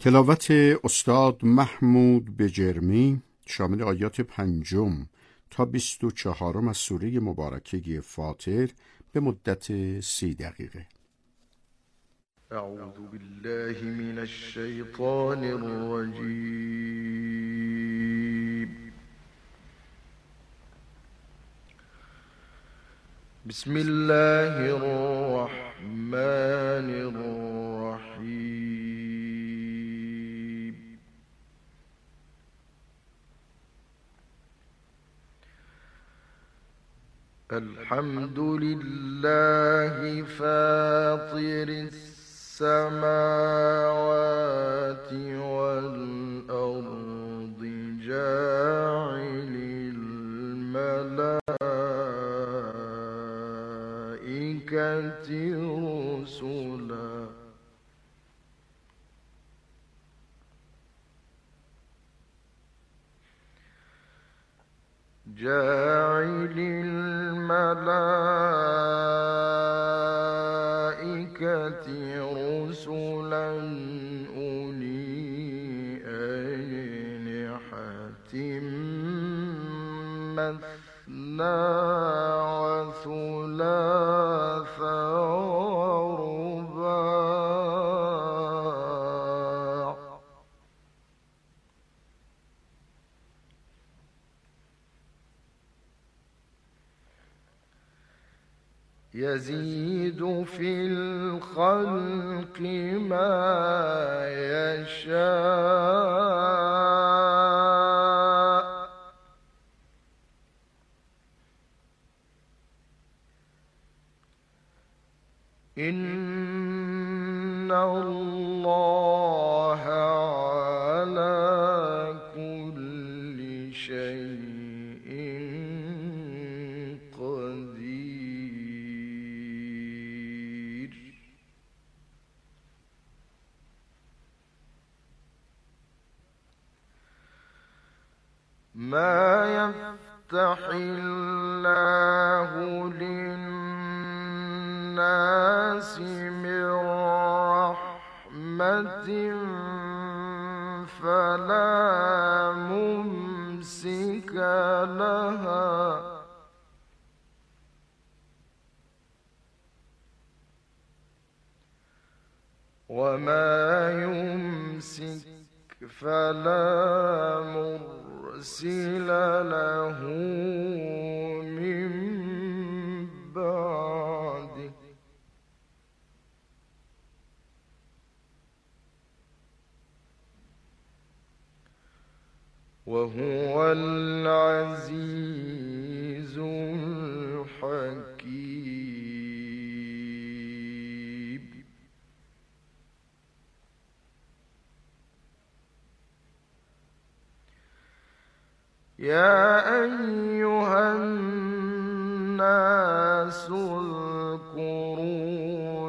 تلاوت استاد محمود بجرمی شامل آیات پنجم تا بیست و چهارم از سوره مبارکه فاطر به مدت سی دقیقه. اعوذ بالله من الشیطان الرجیم. بسم الله الرحمن الرحیم. الحمد لله فاطر السماوات والأرض جاعل الملائكة رسلا. جاعل الملائكة رسلا أولي أجنحة مثنى في الخلق ما يشاء. إن الله الله للناس فلا ممسك لها. وما يمسك فلا مرسل له من بعده. وهو العزيز يا أيها الناس اذكروا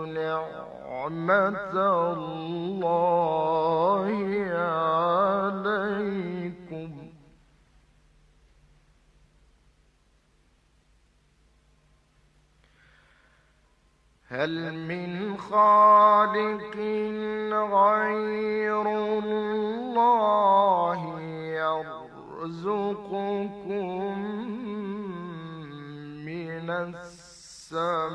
نعمة الله عليكم. هل من خالق غير الله يرزقكم من السماء.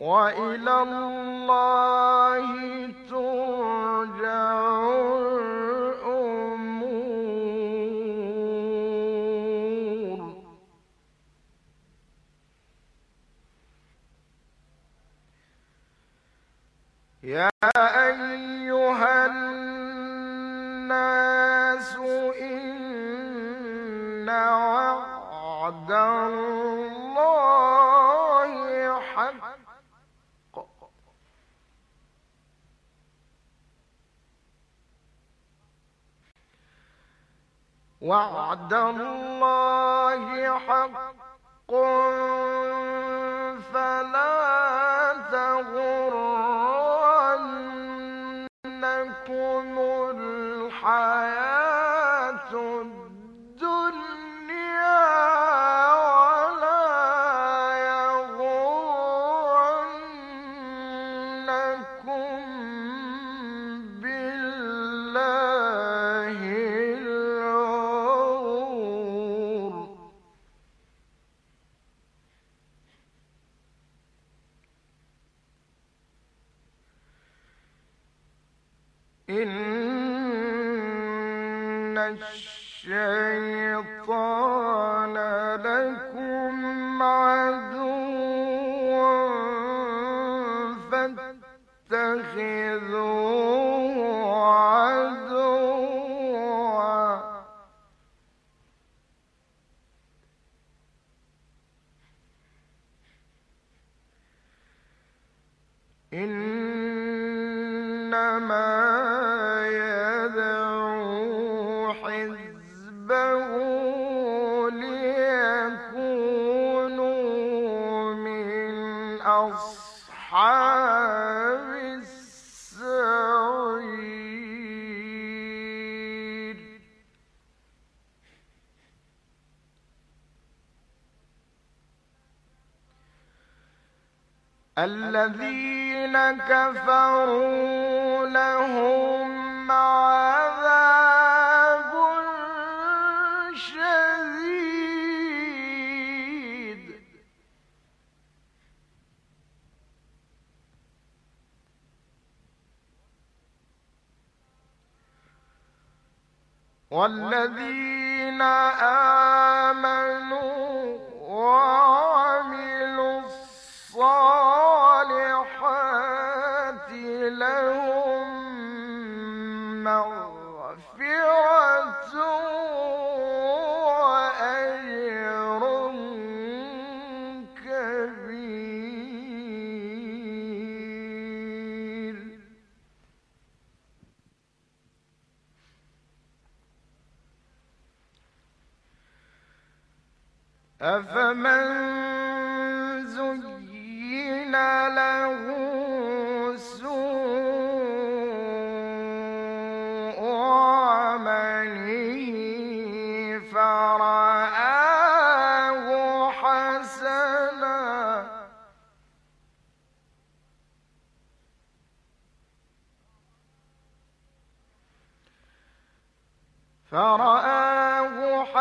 وإلى الله وعد الله حق الشيطان لكم عدوا عدوا إنما كفروا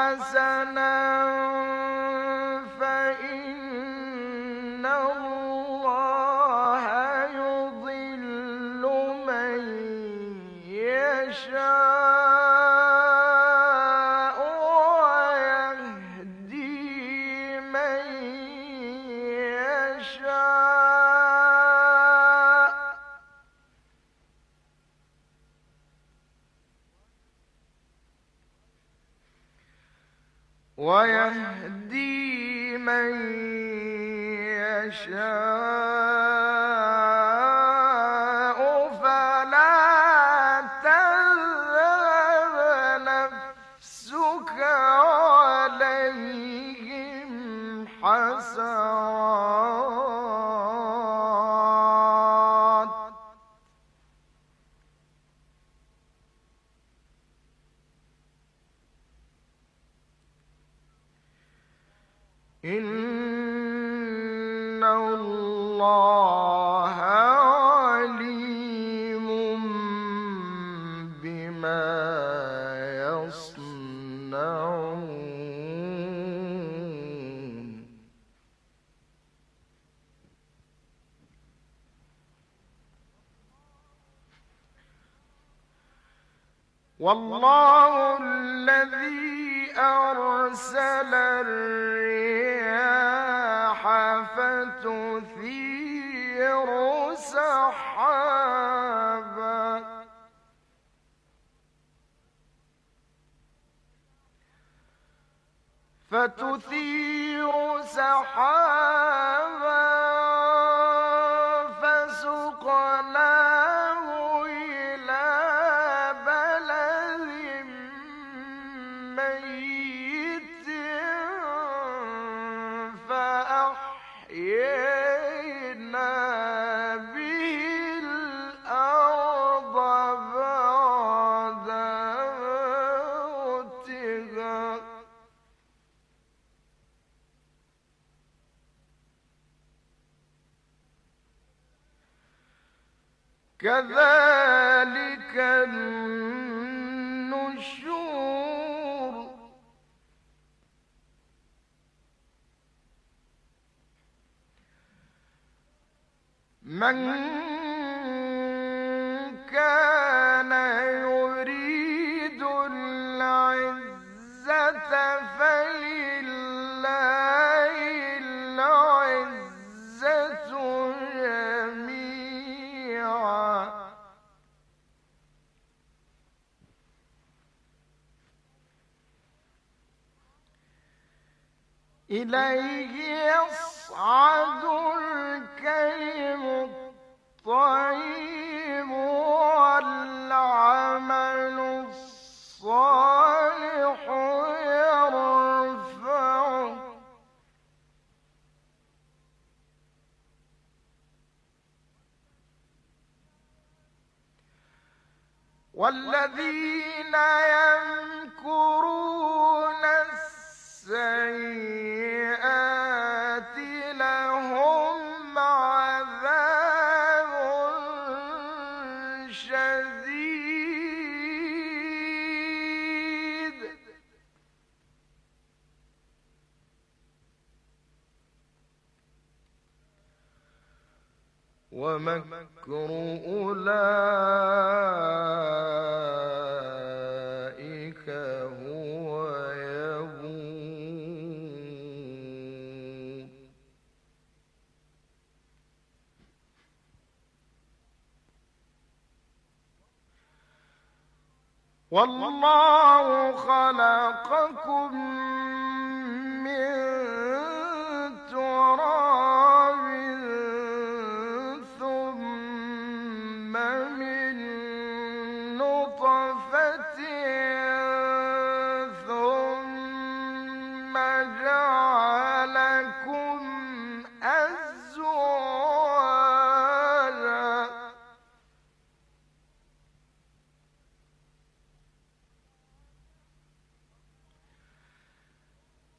حسنات إن كذلك إليه يصعد الكلم الطيب والعمل الصالح يرفعه. والذين يمكرون ومكر أولئك هو يبور. والله خلقكم من تراب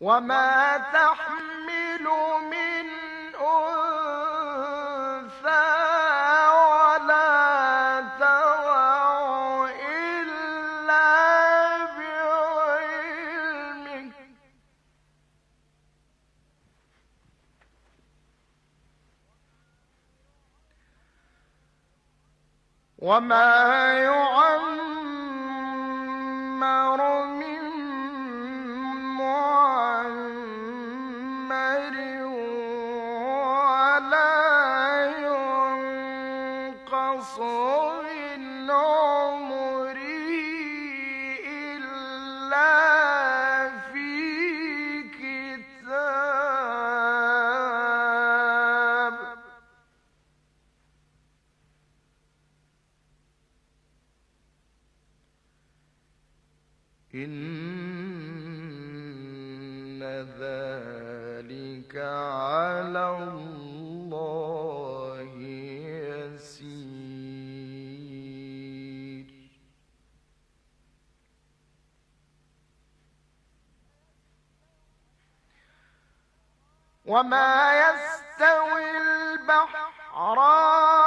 وما تحمل من أنثى ولا تضع إلا بعلمه وما يعمر إن ذلك على الله يسير. وما يستوي البحران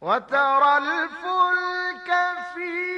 وترى الفلك فيه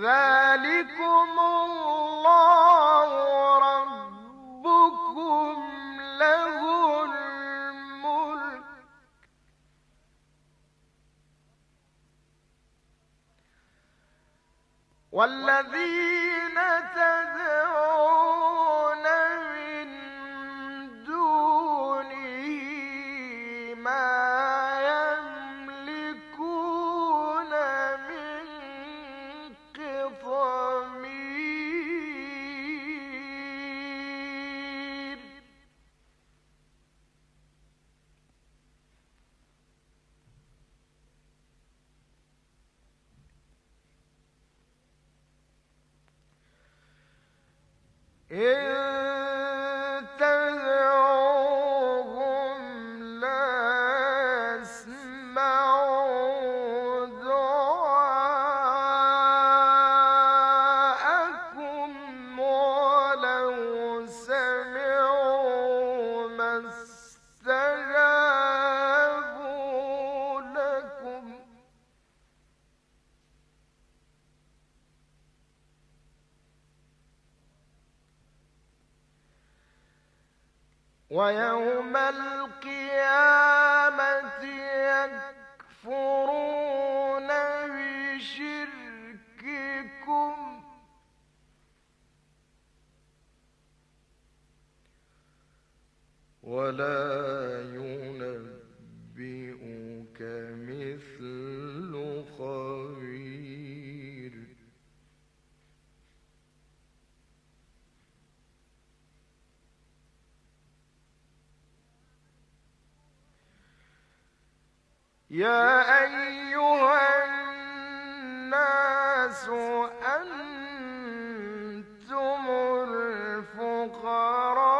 ذلكم الله ربكم له الملك. والذين تدعون ويوم القيامة يكفرون بشرككم. ولا يا أيها الناس أنتم الفقراء.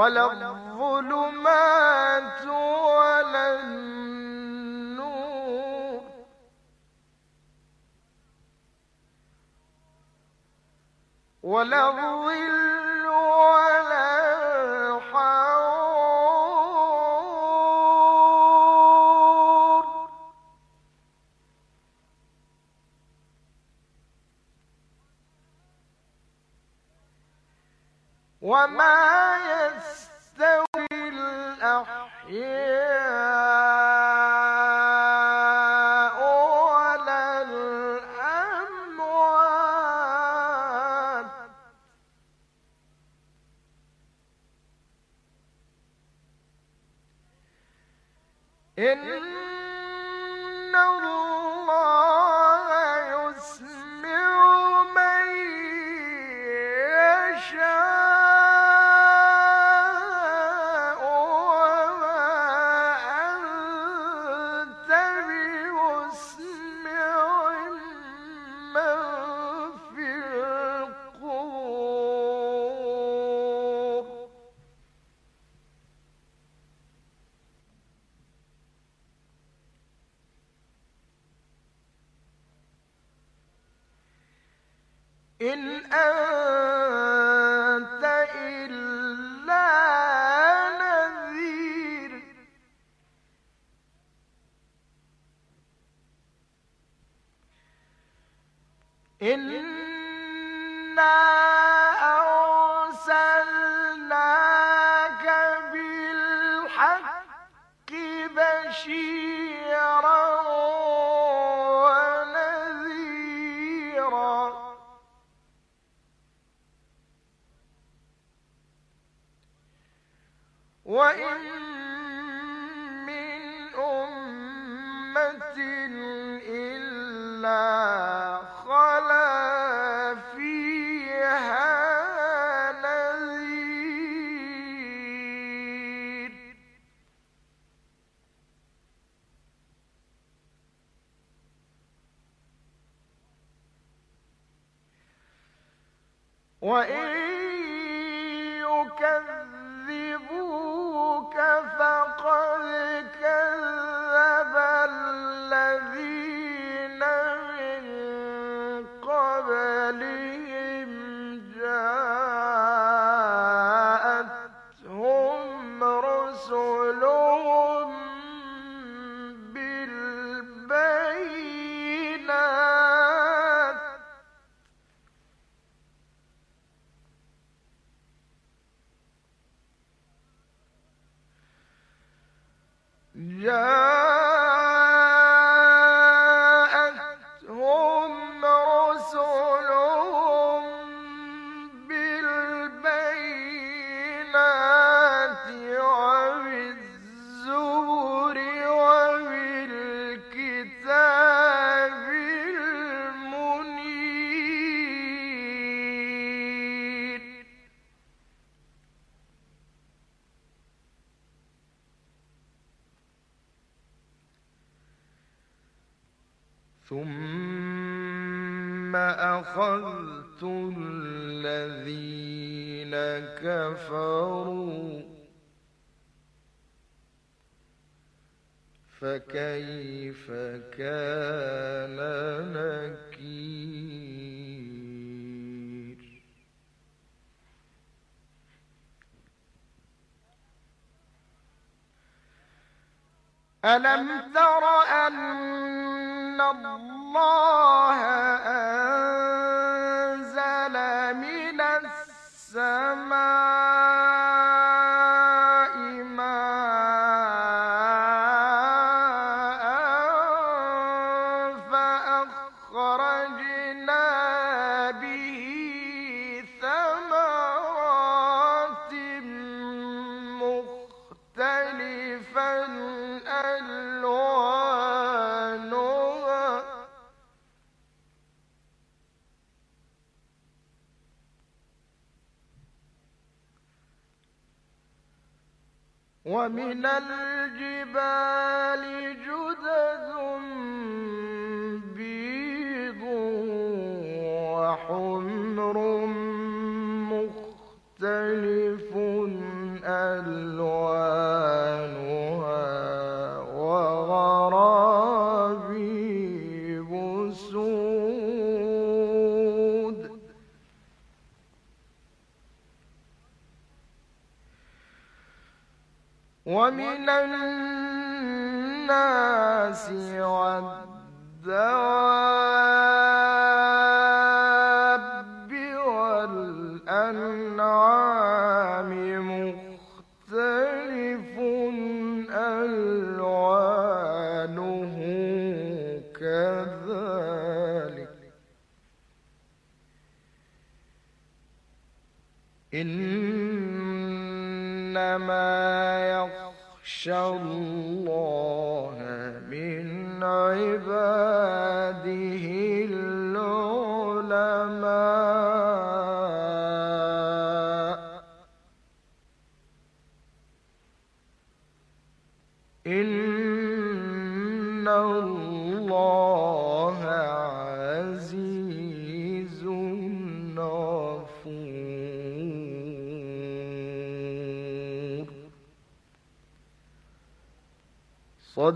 ولا الظلمات إن الله بالحق بشيرا ثم أخذت الذين كفروا فكيف كان نكير ألم تر أن الله أن ومن الجبال جود ومن الناس والدواب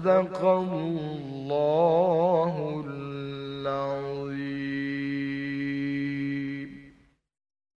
صدق الله